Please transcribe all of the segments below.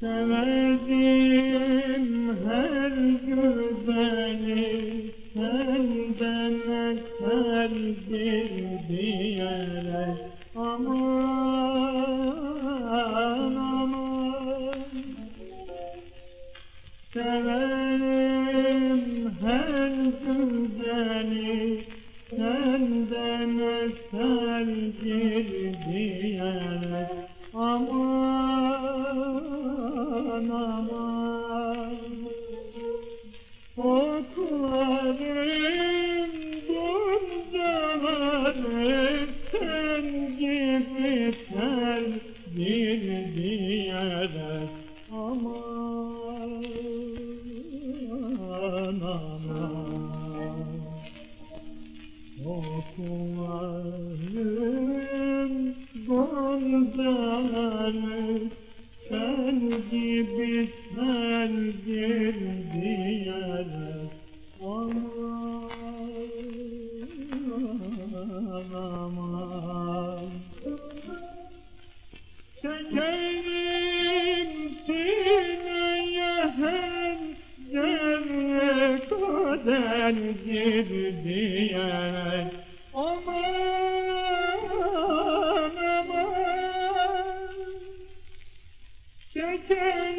Severim her güzeli Senden eserdir diyerek. Aman aman. Severim her güzeli Senden eserdir diyerek. Aman. Oklarım goncaları sen gibi serdir diyerek. Aman aman Oklarım goncaları sen gibi serdir diyerek aman aman Çekerim sineye her zerre kadar diyerek aman Çekerim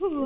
Oh.